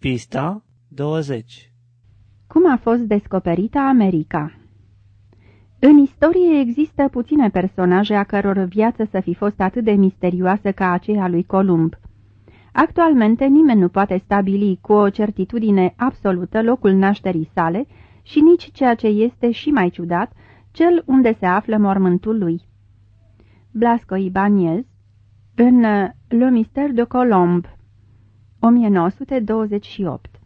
Pista 20 Cum a fost descoperită America? În istorie există puține personaje a căror viață să fi fost atât de misterioasă ca aceea lui Columb. Actualmente nimeni nu poate stabili cu o certitudine absolută locul nașterii sale și nici ceea ce este și mai ciudat, cel unde se află mormântul lui. Blasco Ibanez, în Le Mystère de Colombe, 1928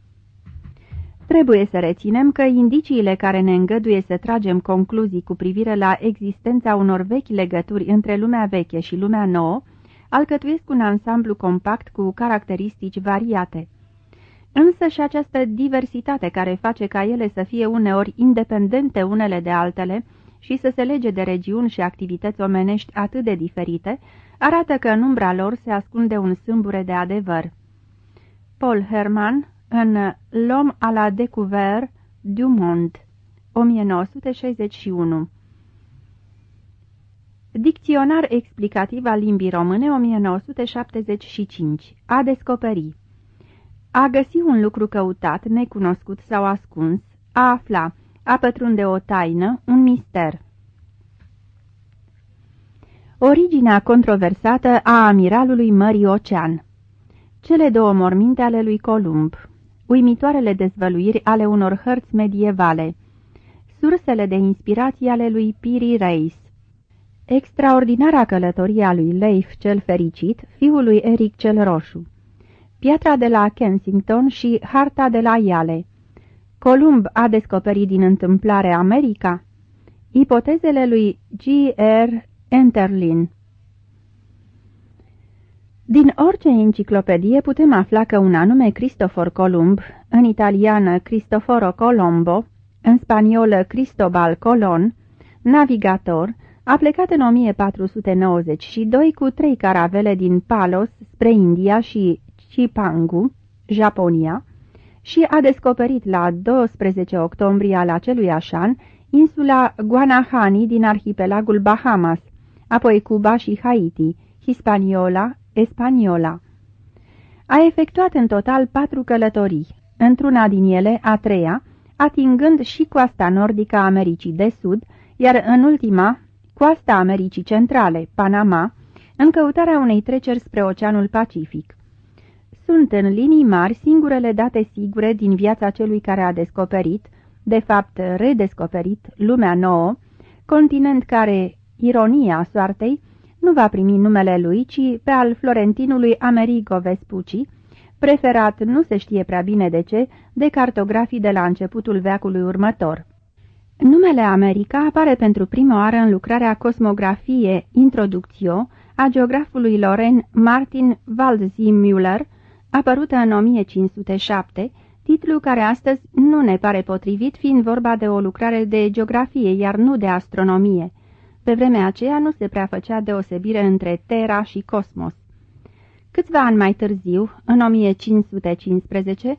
Trebuie să reținem că indiciile care ne îngăduie să tragem concluzii cu privire la existența unor vechi legături între lumea veche și lumea nouă alcătuiesc un ansamblu compact cu caracteristici variate. Însă și această diversitate care face ca ele să fie uneori independente unele de altele și să se lege de regiuni și activități omenești atât de diferite, arată că în umbra lor se ascunde un sâmbure de adevăr. Paul Herman, în L'homme à la découverte du monde, 1961 Dicționar explicativ al limbii române 1975 A descoperi. A găsi un lucru căutat, necunoscut sau ascuns, a afla, a pătrunde o taină, un mister. Originea controversată a amiralului Mării Ocean Cele două morminte ale lui Columb Uimitoarele dezvăluiri ale unor hărți medievale Sursele de inspirație ale lui Piri Reis Extraordinara călătorie a lui Leif cel Fericit, fiul lui Eric cel Roșu Piatra de la Kensington și harta de la Iale Columb a descoperit din întâmplare America? Ipotezele lui G.R. Enterlin Din orice enciclopedie putem afla că un anume Cristofor Columb, în italiană Cristoforo Colombo, în spaniolă Cristobal Colon, navigator, a plecat în 1492 cu trei caravele din Palos spre India și Chipangu, Japonia, și a descoperit la 12 octombrie al acelui așan insula Guanahani din arhipelagul Bahamas, apoi Cuba și Haiti, Hispaniola, Espaniola. A efectuat în total patru călătorii, într-una din ele, a treia, atingând și coasta nordică a Americii de Sud, iar în ultima, coasta Americii Centrale, Panama, în căutarea unei treceri spre Oceanul Pacific. Sunt în linii mari singurele date sigure din viața celui care a descoperit, de fapt redescoperit, lumea nouă, continent care, ironia soartei, nu va primi numele lui, ci pe al florentinului Amerigo Vespucci, preferat nu se știe prea bine de ce, de cartografii de la începutul veacului următor. Numele America apare pentru prima oară în lucrarea Cosmografie Introductio a geografului Loren Martin Waldseemüller, apărută în 1507, titlu care astăzi nu ne pare potrivit fiind vorba de o lucrare de geografie, iar nu de astronomie. Pe vremea aceea nu se prea făcea deosebire între Terra și Cosmos. Câțiva ani mai târziu, în 1515,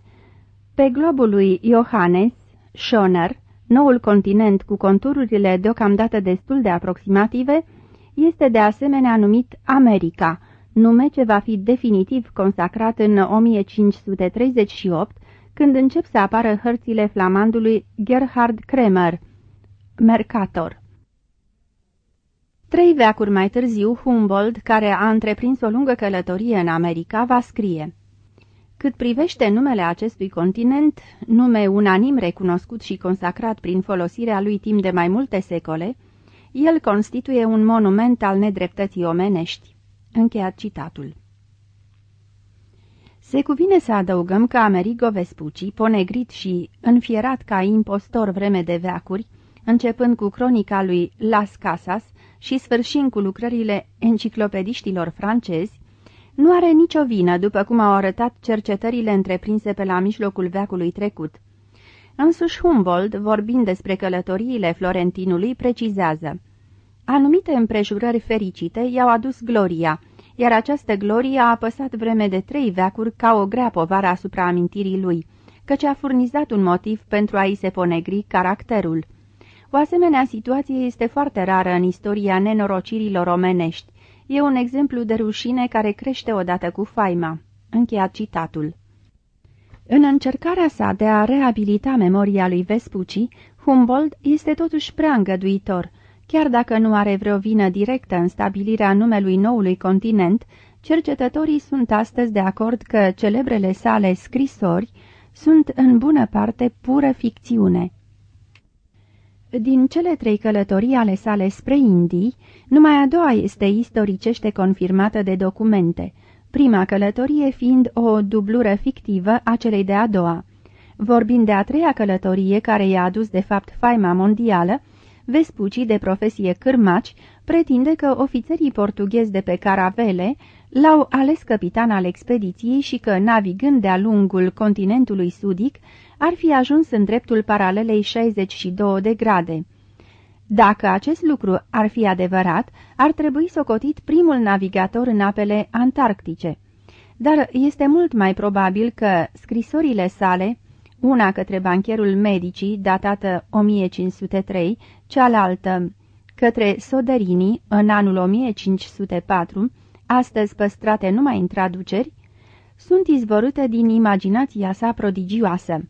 pe globul lui Johannes Schoner, noul continent cu contururile deocamdată destul de aproximative, este de asemenea numit America, nume ce va fi definitiv consacrat în 1538, când încep să apară hărțile flamandului Gerhard Kremer, Mercator. Trei veacuri mai târziu, Humboldt, care a întreprins o lungă călătorie în America, va scrie Cât privește numele acestui continent, nume unanim recunoscut și consacrat prin folosirea lui timp de mai multe secole, el constituie un monument al nedreptății omenești. Încheiat citatul. Se cuvine să adăugăm că Amerigo Vespucci, ponegrit și înfierat ca impostor vreme de veacuri, începând cu cronica lui Las Casas și sfârșind cu lucrările enciclopediștilor francezi, nu are nicio vină, după cum au arătat cercetările întreprinse pe la mijlocul veacului trecut. Însuși Humboldt, vorbind despre călătoriile Florentinului, precizează Anumite împrejurări fericite i-au adus gloria, iar această glorie a apăsat vreme de trei veacuri ca o grea povară asupra amintirii lui, căci a furnizat un motiv pentru a-i se ponegri caracterul. O asemenea situație este foarte rară în istoria nenorocirilor omenești. E un exemplu de rușine care crește odată cu faima. Încheiat citatul. În încercarea sa de a reabilita memoria lui Vespucci, Humboldt este totuși prea îngăduitor. Chiar dacă nu are vreo vină directă în stabilirea numelui noului continent, cercetătorii sunt astăzi de acord că celebrele sale scrisori sunt în bună parte pură ficțiune. Din cele trei călătorii ale sale spre Indii, numai a doua este istoricește confirmată de documente, prima călătorie fiind o dublură fictivă a celei de a doua. Vorbind de a treia călătorie care i-a adus de fapt faima mondială, Vespucci, de profesie cârmaci, pretinde că ofițerii portughezi de pe caravele l-au ales capitan al expediției și că, navigând de-a lungul continentului sudic, ar fi ajuns în dreptul paralelei 62 de grade. Dacă acest lucru ar fi adevărat, ar trebui socotit primul navigator în apele antarctice. Dar este mult mai probabil că scrisorile sale, una către bancherul medicii, datată 1503, cealaltă către Soderini, în anul 1504, astăzi păstrate numai în traduceri, sunt izvorâte din imaginația sa prodigioasă.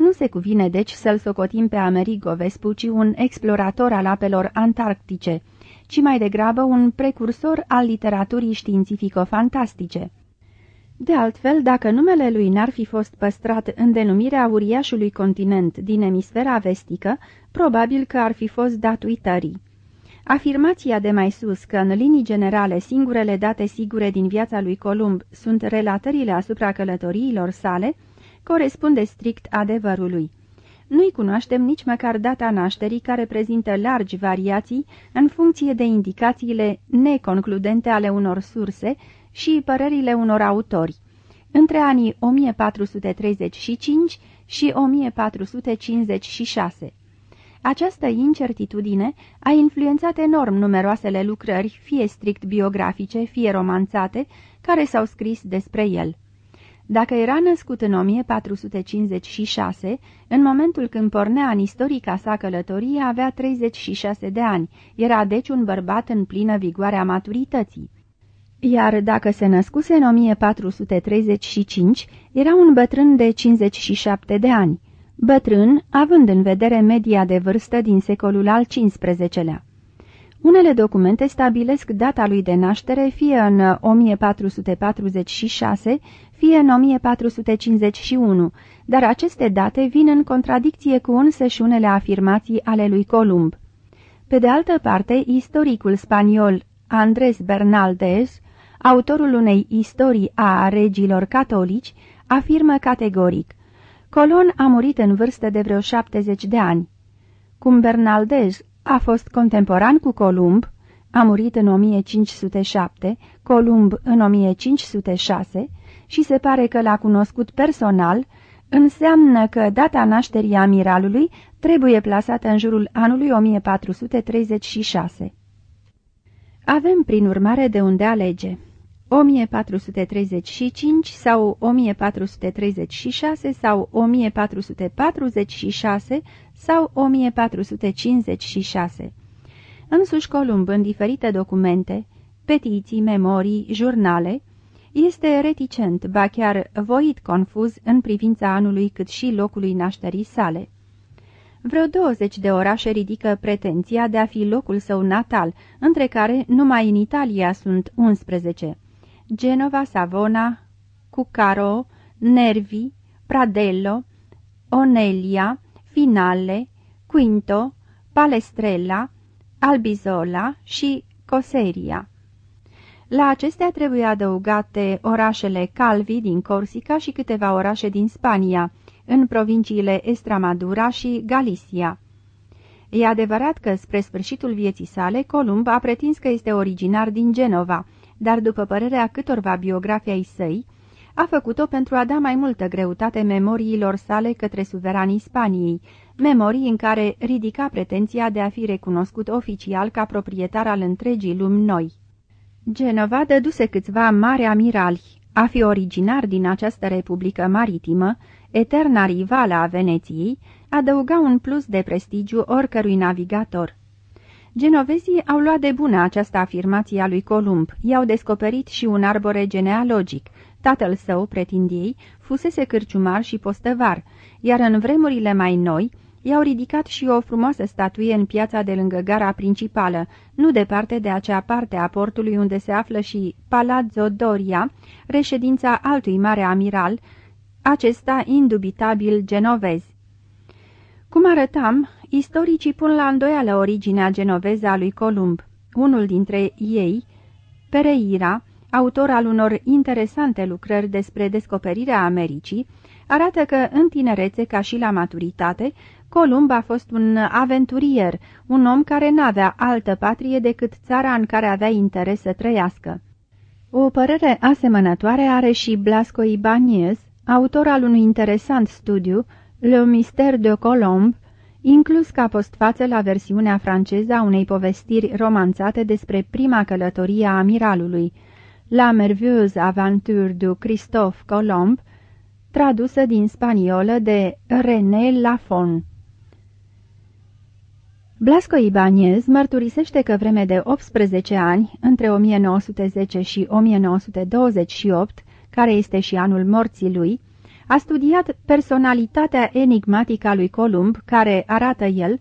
Nu se cuvine deci să-l socotim pe Amerigo Vespucci un explorator al apelor antarctice, ci mai degrabă un precursor al literaturii științifico-fantastice. De altfel, dacă numele lui n-ar fi fost păstrat în denumirea uriașului continent din emisfera vestică, probabil că ar fi fost dat uitării. Afirmația de mai sus că, în linii generale, singurele date sigure din viața lui Columb sunt relatările asupra călătoriilor sale, corespunde strict adevărului. Nu-i cunoaștem nici măcar data nașterii care prezintă largi variații în funcție de indicațiile neconcludente ale unor surse și părerile unor autori. Între anii 1435 și 1456. Această incertitudine a influențat enorm numeroasele lucrări, fie strict biografice, fie romanțate, care s-au scris despre el. Dacă era născut în 1456, în momentul când pornea în istorica sa călătorie avea 36 de ani, era deci un bărbat în plină vigoare a maturității. Iar dacă se născuse în 1435, era un bătrân de 57 de ani, bătrân având în vedere media de vârstă din secolul al XV-lea. Unele documente stabilesc data lui de naștere fie în 1446, fie în 1451, dar aceste date vin în contradicție cu însăși unele afirmații ale lui Columb. Pe de altă parte, istoricul spaniol Andrés Bernaldez, autorul unei istorii a regilor catolici, afirmă categoric Colon a murit în vârstă de vreo 70 de ani. Cum Bernaldez a fost contemporan cu Columb, a murit în 1507, Columb în 1506 și se pare că l-a cunoscut personal, înseamnă că data nașterii amiralului trebuie plasată în jurul anului 1436. Avem, prin urmare, de unde alege. 1435 sau 1436 sau 1446 sau 1456. Însuși Columb, în diferite documente, petiții, memorii, jurnale, este reticent, ba chiar voit confuz în privința anului cât și locului nașterii sale. Vreo 20 de orașe ridică pretenția de a fi locul său natal, între care numai în Italia sunt 11. Genova, Savona, Cucaro, Nervi, Pradello, Onelia, Finale, Quinto, Palestrella, Albizola și Coseria. La acestea trebuie adăugate orașele Calvi din Corsica și câteva orașe din Spania, în provinciile Estramadura și Galicia. E adevărat că, spre sfârșitul vieții sale, Columb a pretins că este originar din Genova, dar după părerea câtorva biografii ai săi, a făcut-o pentru a da mai multă greutate memoriilor sale către suveranii Spaniei, memorii în care ridica pretenția de a fi recunoscut oficial ca proprietar al întregii lumi noi. Genova dăduse câțiva mari amirali, a fi originar din această republică maritimă, eterna rivală a Veneției, adăuga un plus de prestigiu oricărui navigator. Genovezii au luat de bună această afirmație a lui Columb, i-au descoperit și un arbore genealogic. Tatăl său, pretindiei, fusese cârciumar și postăvar, iar în vremurile mai noi i-au ridicat și o frumoasă statuie în piața de lângă gara principală, nu departe de acea parte a portului unde se află și Palazzo Doria, reședința altui mare amiral, acesta indubitabil genovez. Cum arătam, istoricii pun la îndoială originea genoveză a lui Columb. Unul dintre ei, Pereira, autor al unor interesante lucrări despre descoperirea Americii, arată că în tinerețe ca și la maturitate, Columb a fost un aventurier, un om care n-avea altă patrie decât țara în care avea interes să trăiască. O părere asemănătoare are și Blasco Ibanez, autor al unui interesant studiu, Le Mystère de Colomb, inclus ca postfață la versiunea franceză a unei povestiri romanțate despre prima călătorie a amiralului, La merveilleuse aventure de Christophe Colomb, tradusă din spaniolă de René Lafon. Blasco Ibanez mărturisește că vreme de 18 ani, între 1910 și 1928, care este și anul morții lui, a studiat personalitatea enigmatică a lui Columb, care, arată el,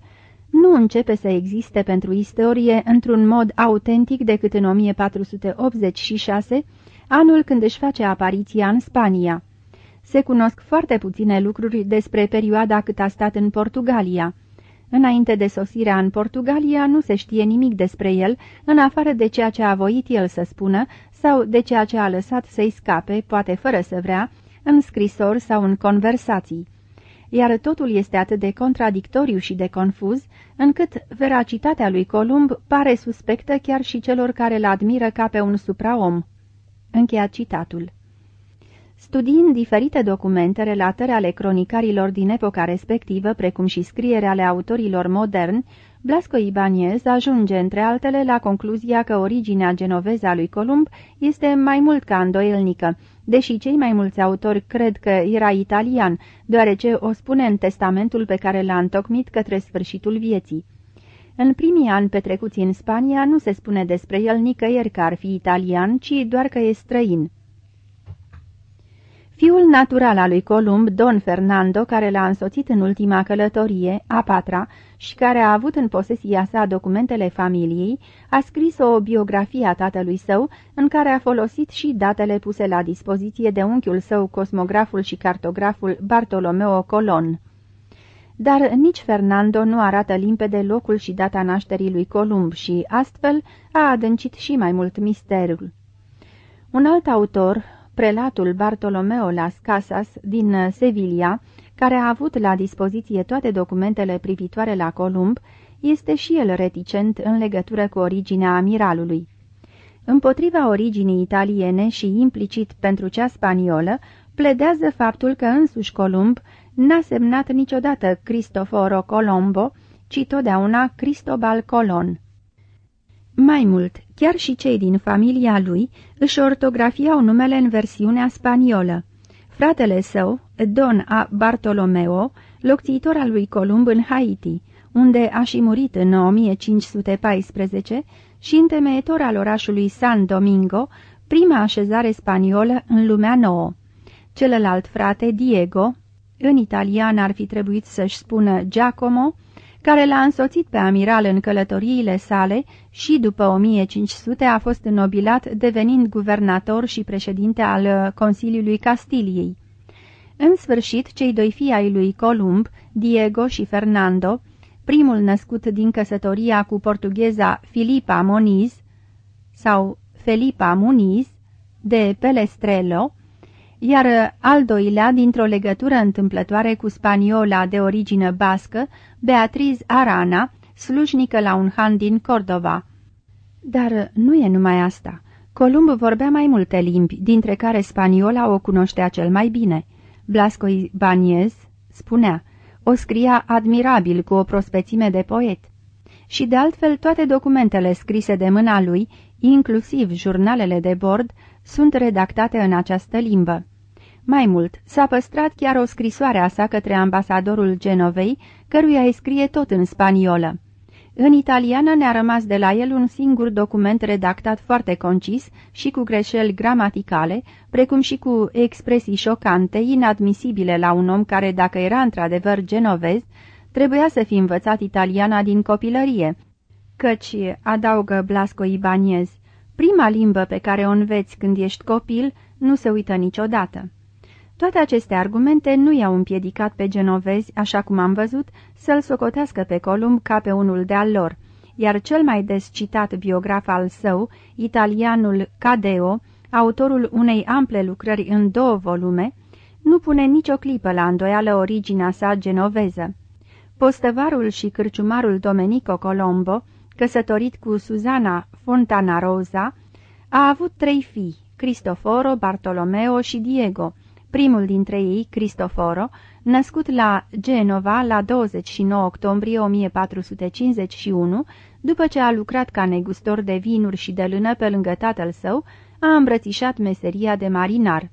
nu începe să existe pentru istorie într-un mod autentic decât în 1486, anul când își face apariția în Spania. Se cunosc foarte puține lucruri despre perioada cât a stat în Portugalia. Înainte de sosirea în Portugalia nu se știe nimic despre el, în afară de ceea ce a voit el să spună sau de ceea ce a lăsat să-i scape, poate fără să vrea, în scrisori sau în conversații. Iar totul este atât de contradictoriu și de confuz, încât veracitatea lui Columb pare suspectă chiar și celor care îl admiră ca pe un supraom. Încheia citatul. Studiind diferite documente, relatări ale cronicarilor din epoca respectivă, precum și scriere ale autorilor moderni, Blasco Ibanez ajunge, între altele, la concluzia că originea genoveză a lui Columb este mai mult ca îndoielnică, deși cei mai mulți autori cred că era italian, deoarece o spune în testamentul pe care l-a întocmit către sfârșitul vieții. În primii ani petrecuți în Spania nu se spune despre el nicăieri că ar fi italian, ci doar că e străin. Fiul natural al lui Columb, Don Fernando, care l-a însoțit în ultima călătorie, a patra, și care a avut în posesia sa documentele familiei, a scris o biografie a tatălui său, în care a folosit și datele puse la dispoziție de unchiul său, cosmograful și cartograful Bartolomeo Colon. Dar nici Fernando nu arată limpede locul și data nașterii lui Columb și, astfel, a adâncit și mai mult misterul. Un alt autor, prelatul Bartolomeo Las Casas din uh, Sevilla, care a avut la dispoziție toate documentele privitoare la Columb, este și el reticent în legătură cu originea amiralului. Împotriva originii italiene și implicit pentru cea spaniolă, pledează faptul că însuși Columb n-a semnat niciodată Cristoforo Colombo, ci totdeauna Cristobal Colon. Mai mult, chiar și cei din familia lui își ortografiau numele în versiunea spaniolă. Fratele său, Don A. Bartolomeo, locțitor al lui Columb în Haiti, unde a și murit în 1514 și întemeietor al orașului San Domingo, prima așezare spaniolă în lumea nouă. Celălalt frate, Diego, în italian ar fi trebuit să-și spună Giacomo, care l-a însoțit pe amiral în călătoriile sale și după 1500 a fost înnobilat devenind guvernator și președinte al uh, Consiliului Castiliei. În sfârșit, cei doi fii ai lui Columb, Diego și Fernando, primul născut din căsătoria cu portugheza Filipa Moniz sau Felipa Muniz de Pelestrello, iar al doilea dintr-o legătură întâmplătoare cu spaniola de origine bască, Beatriz Arana, slujnică la un han din Cordova. Dar nu e numai asta. Columb vorbea mai multe limbi, dintre care spaniola o cunoștea cel mai bine. Blasco Baniez spunea, o scria admirabil cu o prospețime de poet. Și de altfel toate documentele scrise de mâna lui, inclusiv jurnalele de bord, sunt redactate în această limbă. Mai mult, s-a păstrat chiar o scrisoare a sa către ambasadorul Genovei, căruia îi scrie tot în spaniolă. În italiană ne-a rămas de la el un singur document redactat foarte concis și cu greșeli gramaticale, precum și cu expresii șocante, inadmisibile la un om care, dacă era într-adevăr genovez, trebuia să fi învățat italiana din copilărie, căci, adaugă Blasco Ibanez, prima limbă pe care o înveți când ești copil nu se uită niciodată. Toate aceste argumente nu i-au împiedicat pe genovezi, așa cum am văzut, să-l socotească pe Columb ca pe unul de-al lor, iar cel mai des citat biograf al său, italianul Cadeo, autorul unei ample lucrări în două volume, nu pune nicio clipă la îndoială originea sa genoveză. Postăvarul și cârciumarul Domenico Colombo, căsătorit cu Suzana Fontana Rosa, a avut trei fii, Cristoforo, Bartolomeo și Diego, primul dintre ei, Cristoforo, născut la Genova la 29 octombrie 1451, după ce a lucrat ca negustor de vinuri și de lână pe lângă tatăl său, a îmbrățișat meseria de marinar.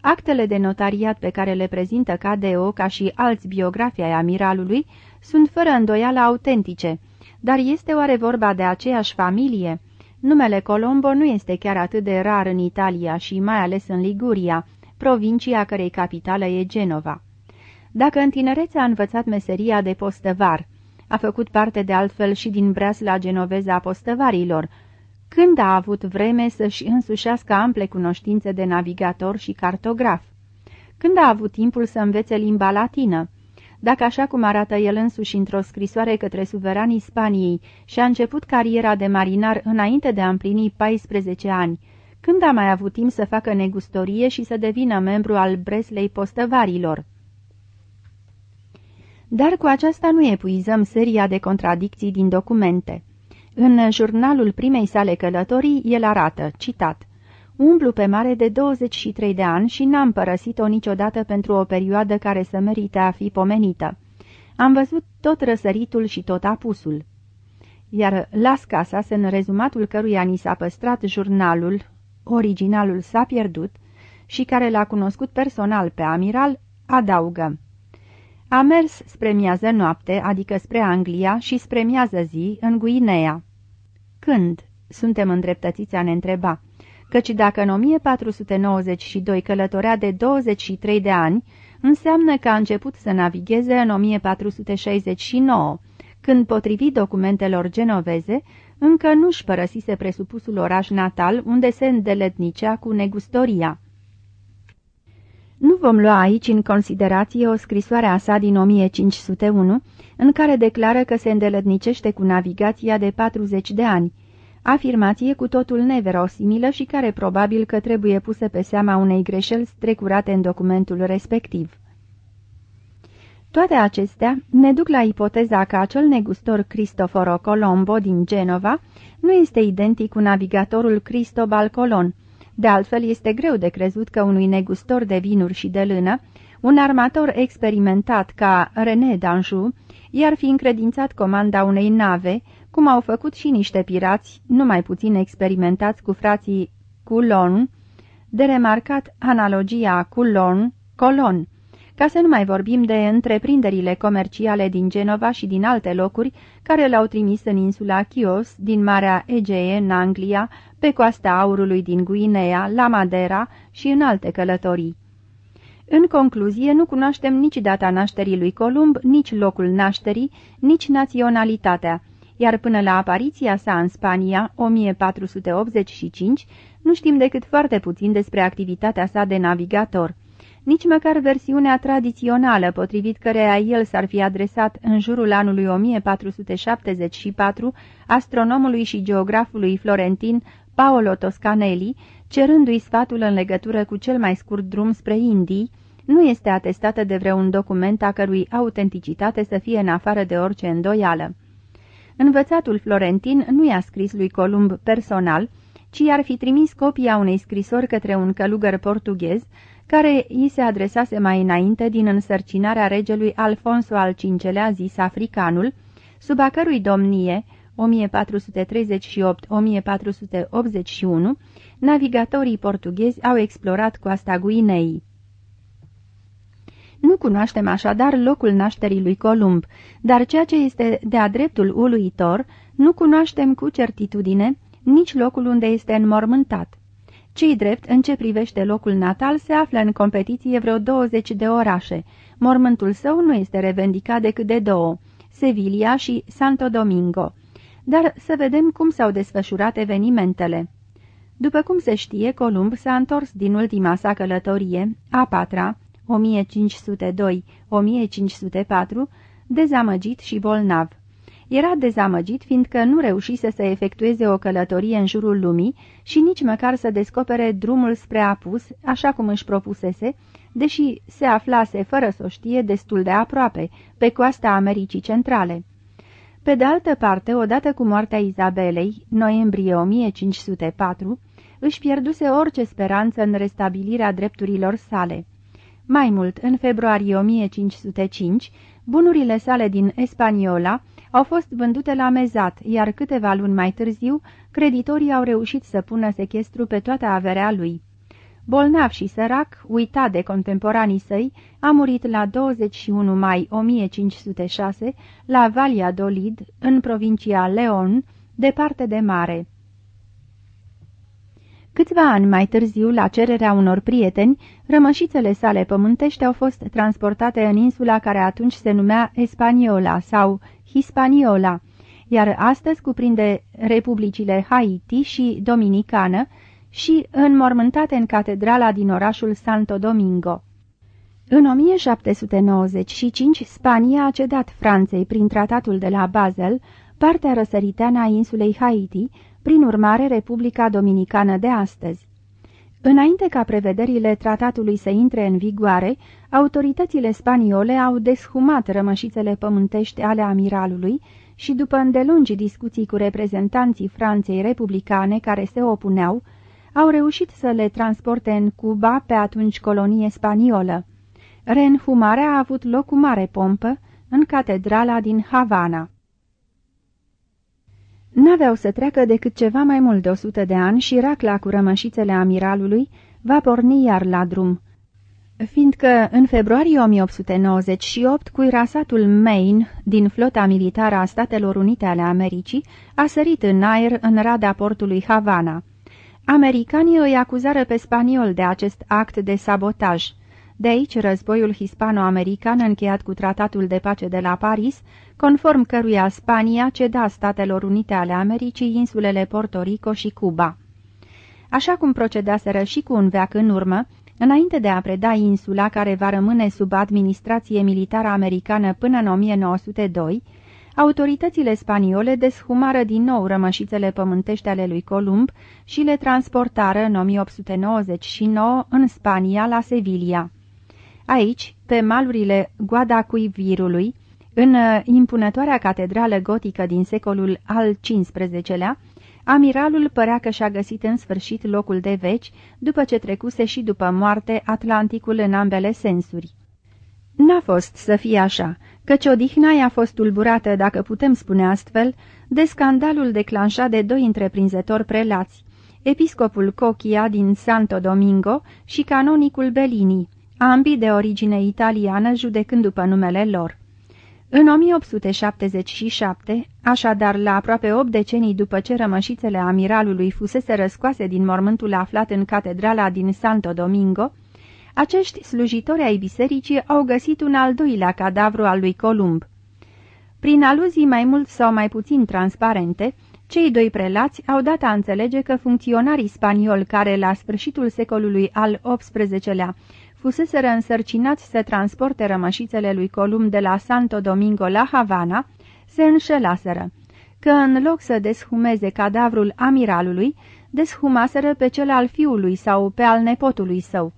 Actele de notariat pe care le prezintă Cadeo ca și alți biografi ai amiralului sunt fără îndoială autentice, dar este oare vorba de aceeași familie? Numele Colombo nu este chiar atât de rar în Italia și mai ales în Liguria, provincia cărei capitală e Genova. Dacă în tinerețe a învățat meseria de postăvar, a făcut parte de altfel și din breasla genoveza a postăvarilor, când a avut vreme să-și însușească ample cunoștințe de navigator și cartograf? Când a avut timpul să învețe limba latină? Dacă așa cum arată el însuși într-o scrisoare către suveranii Spaniei și-a început cariera de marinar înainte de a împlini 14 ani, când a mai avut timp să facă negustorie și să devină membru al Breslei Postăvarilor? Dar cu aceasta nu epuizăm seria de contradicții din documente. În jurnalul primei sale călătorii, el arată, citat, Umblu pe mare de 23 de ani și n-am părăsit-o niciodată pentru o perioadă care să merite a fi pomenită. Am văzut tot răsăritul și tot apusul. Iar Las Casas, în rezumatul căruia ni s-a păstrat jurnalul, originalul s-a pierdut și care l-a cunoscut personal pe amiral, adaugă. A mers spre miază noapte, adică spre Anglia, și spre miază zi, în Guinea. Când? Suntem îndreptățiți a ne întreba. Căci dacă în 1492 călătorea de 23 de ani, înseamnă că a început să navigheze în 1469, când, potrivit documentelor genoveze, încă nu-și părăsise presupusul oraș natal unde se îndeletnicea cu negustoria. Nu vom lua aici în considerație o scrisoare a sa din 1501, în care declară că se îndeletnicește cu navigația de 40 de ani, afirmație cu totul neverosimilă și care probabil că trebuie pusă pe seama unei greșeli strecurate în documentul respectiv. Toate acestea ne duc la ipoteza că acel negustor Cristoforo Colombo din Genova nu este identic cu navigatorul Cristobal Colon. De altfel, este greu de crezut că unui negustor de vinuri și de lână, un armator experimentat ca René d'Anjou, i-ar fi încredințat comanda unei nave, cum au făcut și niște pirați, numai puțin experimentați cu frații Coulon, de remarcat analogia Coulon-Colon, ca să nu mai vorbim de întreprinderile comerciale din Genova și din alte locuri care l-au trimis în insula Chios, din Marea Egee, în Anglia, pe coasta aurului din Guinea, la Madeira și în alte călătorii. În concluzie, nu cunoaștem nici data nașterii lui Columb, nici locul nașterii, nici naționalitatea, iar până la apariția sa în Spania, 1485, nu știm decât foarte puțin despre activitatea sa de navigator nici măcar versiunea tradițională potrivit căreia el s-ar fi adresat în jurul anului 1474 astronomului și geografului florentin Paolo Toscanelli, cerându-i sfatul în legătură cu cel mai scurt drum spre Indii, nu este atestată de vreun document a cărui autenticitate să fie în afară de orice îndoială. Învățatul florentin nu i-a scris lui Columb personal, ci ar fi trimis copia unei scrisori către un călugăr portughez, care i se adresase mai înainte din însărcinarea regelui Alfonso al V-lea zis africanul, sub a cărui domnie, 1438-1481, navigatorii portughezi au explorat coasta Guinei. Nu cunoaștem așadar locul nașterii lui Columb, dar ceea ce este de-a dreptul uluitor, nu cunoaștem cu certitudine nici locul unde este înmormântat. Cei drept, în ce privește locul natal, se află în competiție vreo 20 de orașe. Mormântul său nu este revendicat decât de două, Sevilla și Santo Domingo. Dar să vedem cum s-au desfășurat evenimentele. După cum se știe, Columb s-a întors din ultima sa călătorie, a patra, 1502-1504, dezamăgit și bolnav. Era dezamăgit fiindcă nu reușise să efectueze o călătorie în jurul lumii și nici măcar să descopere drumul spre apus, așa cum își propusese, deși se aflase, fără să o știe, destul de aproape, pe coasta Americii Centrale. Pe de altă parte, odată cu moartea Izabelei, noiembrie 1504, își pierduse orice speranță în restabilirea drepturilor sale. Mai mult, în februarie 1505, bunurile sale din Espaniola au fost vândute la mezat, iar câteva luni mai târziu, creditorii au reușit să pună sechestru pe toată averea lui. Bolnav și sărac, uitat de contemporanii săi, a murit la 21 mai 1506 la Valladolid, în provincia Leon, departe de mare. Câțiva ani mai târziu, la cererea unor prieteni, rămășițele sale pământești au fost transportate în insula care atunci se numea Espaniola sau Hispaniola, iar astăzi cuprinde republicile Haiti și Dominicană și înmormântate în catedrala din orașul Santo Domingo. În 1795, Spania a cedat Franței prin tratatul de la Basel partea răsăriteană a insulei Haiti, prin urmare Republica Dominicană de astăzi. Înainte ca prevederile tratatului să intre în vigoare, autoritățile spaniole au deshumat rămășițele pământești ale amiralului și după îndelungi discuții cu reprezentanții Franței republicane care se opuneau, au reușit să le transporte în Cuba, pe atunci colonie spaniolă. Reînhumarea a avut loc cu mare pompă în catedrala din Havana. N-aveau să treacă decât ceva mai mult de o sută de ani și racla cu rămășițele amiralului va porni iar la drum. Fiindcă în februarie 1898 cuirasatul Maine din flota militară a Statelor Unite ale Americii a sărit în aer în rada portului Havana. Americanii îi acuzară pe spaniol de acest act de sabotaj. De aici războiul hispano-american încheiat cu tratatul de pace de la Paris, conform căruia Spania ceda Statelor Unite ale Americii insulele Porto Rico și Cuba. Așa cum procedaseră și cu un veac în urmă, înainte de a preda insula care va rămâne sub administrație militară americană până în 1902, autoritățile spaniole deshumară din nou rămășițele pământești ale lui Columb și le transportară în 1899 în Spania la Sevilla. Aici, pe malurile Guadalquivirului, în uh, impunătoarea catedrală gotică din secolul al XV-lea, amiralul părea că și-a găsit în sfârșit locul de veci, după ce trecuse și după moarte Atlanticul în ambele sensuri. N-a fost să fie așa, căci odihna i-a fost tulburată, dacă putem spune astfel, de scandalul declanșat de doi întreprinzători prelați, episcopul Cochia din Santo Domingo și canonicul Bellini, ambii de origine italiană judecând după numele lor. În 1877, așadar la aproape 8 decenii după ce rămășițele amiralului fusese răscoase din mormântul aflat în catedrala din Santo Domingo, acești slujitori ai bisericii au găsit un al doilea cadavru al lui Columb. Prin aluzii mai mult sau mai puțin transparente, cei doi prelați au dat a înțelege că funcționarii spanioli care la sfârșitul secolului al XVIII-lea fuseseră însărcinați să transporte rămășițele lui Colum de la Santo Domingo la Havana, se înșelaseră, că în loc să deshumeze cadavrul amiralului, deshumaseră pe cel al fiului sau pe al nepotului său.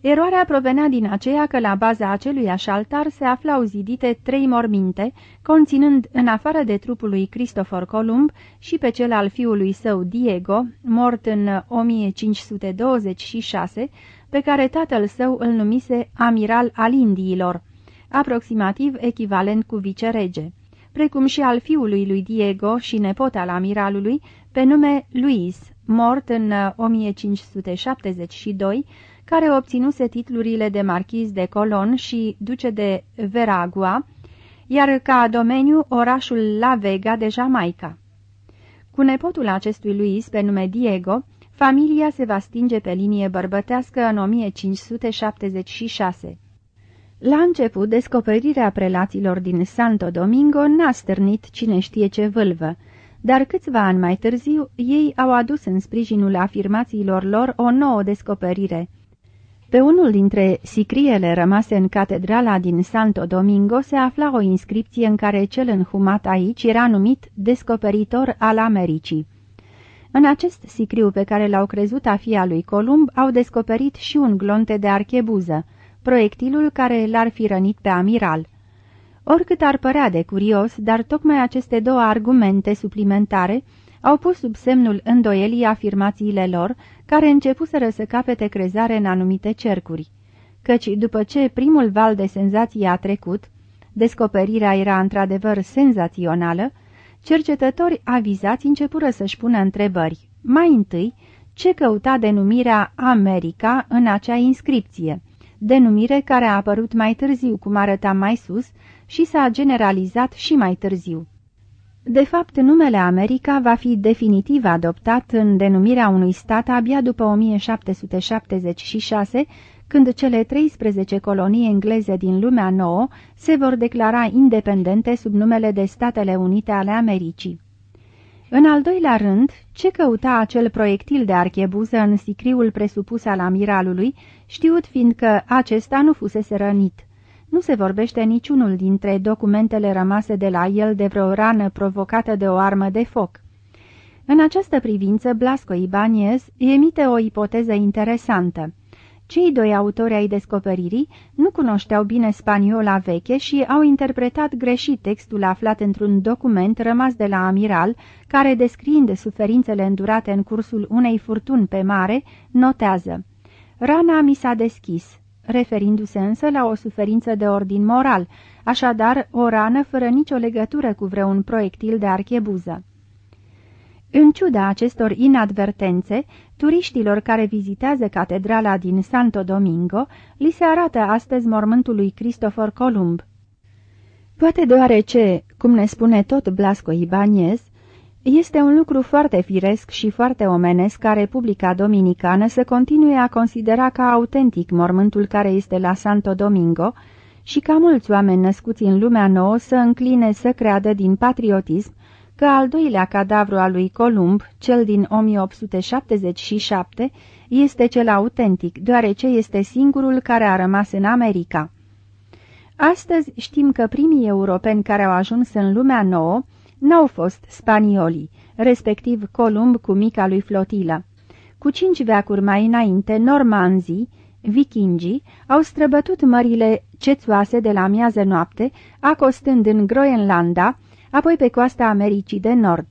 Eroarea provenea din aceea că la baza acelui altar se aflau zidite trei morminte, conținând, în afară de trupul lui Cristofor Columb și pe cel al fiului său Diego, mort în 1526, pe care tatăl său îl numise amiral al Indiilor, aproximativ echivalent cu vicerege, precum și al fiului lui Diego și nepot al amiralului, pe nume Luis, mort în 1572, care obținuse titlurile de marchiz de Colon și duce de Veragua, iar ca domeniu orașul La Vega de Jamaica. Cu nepotul acestui Luis, pe nume Diego, familia se va stinge pe linie bărbătească în 1576. La început, descoperirea prelaților din Santo Domingo n-a stârnit cine știe ce vâlvă, dar câțiva ani mai târziu ei au adus în sprijinul afirmațiilor lor o nouă descoperire. Pe unul dintre sicriele rămase în catedrala din Santo Domingo se afla o inscripție în care cel înhumat aici era numit descoperitor al Americii. În acest sicriu pe care l-au crezut a fi al lui Columb au descoperit și un glonte de archebuză, proiectilul care l-ar fi rănit pe amiral. Oricât ar părea de curios, dar tocmai aceste două argumente suplimentare au pus sub semnul îndoielii afirmațiile lor, care începuseră să capete crezare în anumite cercuri. Căci după ce primul val de senzații a trecut, descoperirea era într-adevăr senzațională, cercetători avizați începură să-și pună întrebări. Mai întâi, ce căuta denumirea America în acea inscripție? denumire care a apărut mai târziu, cum arăta mai sus, și s-a generalizat și mai târziu. De fapt, numele America va fi definitiv adoptat în denumirea unui stat abia după 1776, când cele 13 colonii engleze din lumea nouă se vor declara independente sub numele de Statele Unite ale Americii. În al doilea rând, ce căuta acel proiectil de archebuză în sicriul presupus al amiralului, știut fiindcă acesta nu fusese rănit. Nu se vorbește niciunul dintre documentele rămase de la el de vreo rană provocată de o armă de foc. În această privință, Blasco Ibanez emite o ipoteză interesantă. Cei doi autori ai descoperirii nu cunoșteau bine spaniola veche și au interpretat greșit textul aflat într-un document rămas de la amiral, care, descriind suferințele îndurate în cursul unei furtuni pe mare, notează Rana mi s-a deschis, referindu-se însă la o suferință de ordin moral, așadar o rană fără nicio legătură cu vreun proiectil de archebuză. În ciuda acestor inadvertențe, turiștilor care vizitează catedrala din Santo Domingo, li se arată astăzi mormântul lui Cristofor Columb. Poate deoarece, cum ne spune tot Blasco Ibanez, este un lucru foarte firesc și foarte omenesc ca Republica Dominicană să continue a considera ca autentic mormântul care este la Santo Domingo și ca mulți oameni născuți în lumea nouă să încline să creadă din patriotism că al doilea cadavru al lui Columb, cel din 1877, este cel autentic, deoarece este singurul care a rămas în America. Astăzi știm că primii europeni care au ajuns în lumea nouă n-au fost spaniolii, respectiv Columb cu mica lui flotilă. Cu cinci veacuri mai înainte, normanzii, vikingii, au străbătut mările cețoase de la miază noapte, acostând în Groenlanda, apoi pe coasta Americii de Nord.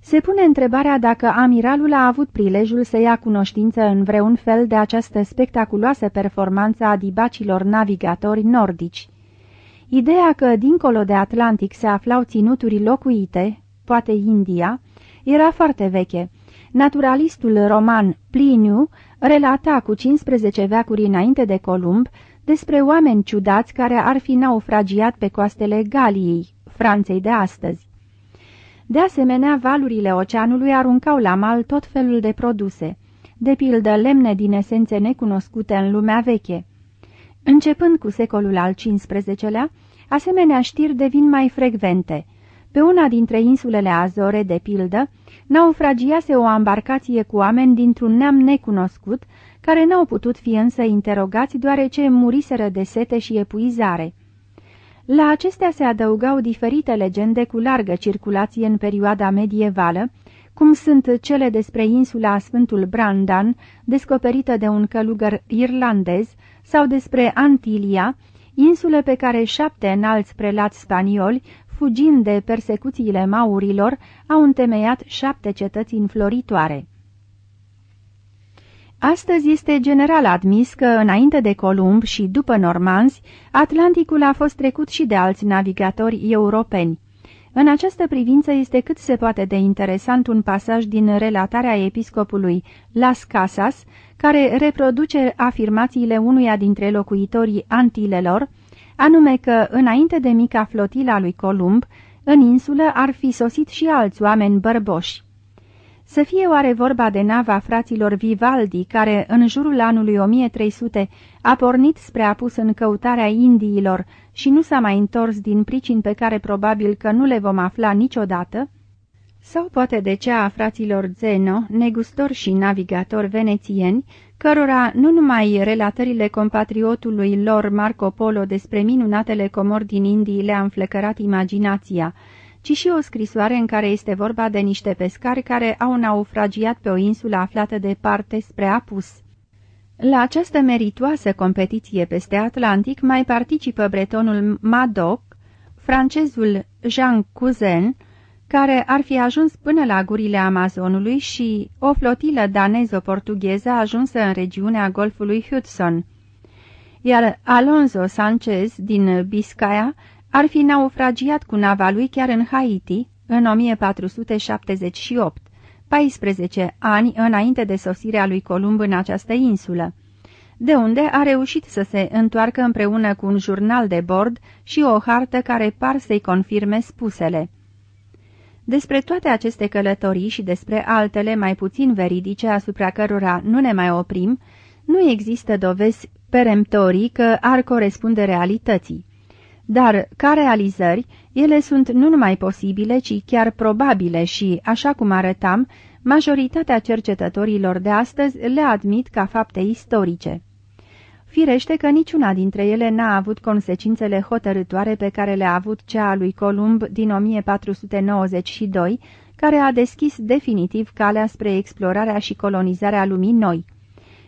Se pune întrebarea dacă amiralul a avut prilejul să ia cunoștință în vreun fel de această spectaculoasă performanță a dibacilor navigatori nordici. Ideea că, dincolo de Atlantic, se aflau ținuturi locuite, poate India, era foarte veche. Naturalistul roman Pliniu relata cu 15 veacuri înainte de Columb despre oameni ciudați care ar fi naufragiat pe coastele Galiei, Franței de astăzi. De asemenea, valurile oceanului aruncau la mal tot felul de produse, de pildă lemne din esențe necunoscute în lumea veche. Începând cu secolul al XV-lea, asemenea știri devin mai frecvente. Pe una dintre insulele Azore, de pildă, naufragiase o embarcație cu oameni dintr-un neam necunoscut, care n-au putut fi însă interogați deoarece muriseră de sete și epuizare. La acestea se adăugau diferite legende cu largă circulație în perioada medievală, cum sunt cele despre insula Sfântul Brandan, descoperită de un călugăr irlandez, sau despre Antilia, insulă pe care șapte înalți prelați spanioli, fugind de persecuțiile maurilor, au întemeiat șapte cetăți înfloritoare. Astăzi este general admis că, înainte de Columb și după normanzi, Atlanticul a fost trecut și de alți navigatori europeni. În această privință este cât se poate de interesant un pasaj din relatarea episcopului Las Casas, care reproduce afirmațiile unuia dintre locuitorii Antilelor, anume că, înainte de mica flotila lui Columb, în insulă ar fi sosit și alți oameni bărboși. Să fie oare vorba de nava fraților Vivaldi, care în jurul anului 1300 a pornit spre apus în căutarea Indiilor și nu s-a mai întors din pricini pe care probabil că nu le vom afla niciodată? Sau poate de cea a fraților Zeno, negustori și navigatori venețieni, cărora nu numai relatările compatriotului lor Marco Polo despre minunatele comori din Indii le-a înflecărat imaginația, ci și o scrisoare în care este vorba de niște pescari care au naufragiat pe o insulă aflată departe spre Apus. La această meritoasă competiție peste Atlantic mai participă bretonul Madoc, francezul Jean Cousin, care ar fi ajuns până la gurile Amazonului și o flotilă danezo-portugheză ajunsă în regiunea Golfului Hudson. Iar Alonso Sanchez din Biscaya ar fi naufragiat cu nava lui chiar în Haiti în 1478, 14 ani înainte de sosirea lui Columb în această insulă, de unde a reușit să se întoarcă împreună cu un jurnal de bord și o hartă care par să-i confirme spusele. Despre toate aceste călătorii și despre altele mai puțin veridice asupra cărora nu ne mai oprim, nu există dovezi peremptorii că ar corespunde realității. Dar, ca realizări, ele sunt nu numai posibile, ci chiar probabile și, așa cum arătam, majoritatea cercetătorilor de astăzi le admit ca fapte istorice. Firește că niciuna dintre ele n-a avut consecințele hotărătoare pe care le-a avut cea a lui Columb din 1492, care a deschis definitiv calea spre explorarea și colonizarea lumii noi.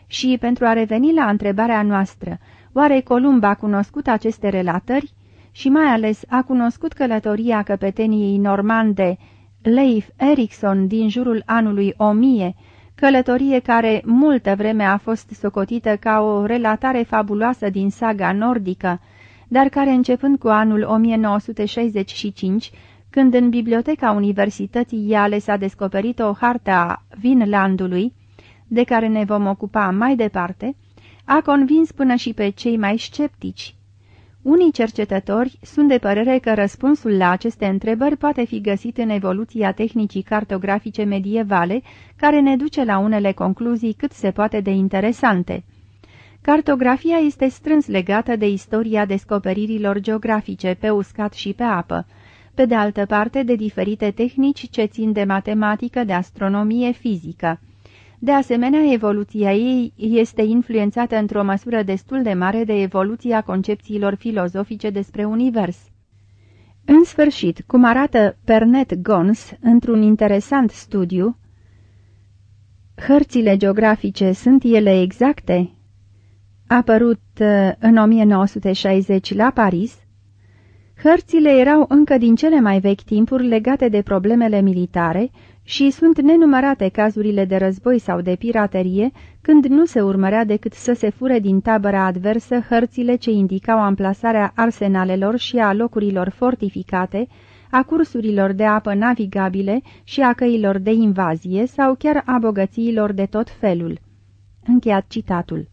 Și pentru a reveni la întrebarea noastră, oare Columb a cunoscut aceste relatări? Și mai ales a cunoscut călătoria căpeteniei normande Leif Erikson din jurul anului 1000, călătorie care multă vreme a fost socotită ca o relatare fabuloasă din saga nordică, dar care începând cu anul 1965, când în biblioteca Universității Iale s-a descoperit o hartă a Vinlandului, de care ne vom ocupa mai departe, a convins până și pe cei mai sceptici. Unii cercetători sunt de părere că răspunsul la aceste întrebări poate fi găsit în evoluția tehnicii cartografice medievale, care ne duce la unele concluzii cât se poate de interesante. Cartografia este strâns legată de istoria descoperirilor geografice pe uscat și pe apă, pe de altă parte de diferite tehnici ce țin de matematică, de astronomie, fizică. De asemenea, evoluția ei este influențată într-o măsură destul de mare de evoluția concepțiilor filozofice despre univers. În sfârșit, cum arată Pernet Gons într-un interesant studiu, hărțile geografice sunt ele exacte? Apărut uh, în 1960 la Paris, hărțile erau încă din cele mai vechi timpuri legate de problemele militare și sunt nenumărate cazurile de război sau de piraterie, când nu se urmărea decât să se fure din tabăra adversă hărțile ce indicau amplasarea arsenalelor și a locurilor fortificate, a cursurilor de apă navigabile și a căilor de invazie sau chiar a bogățiilor de tot felul. Încheiat citatul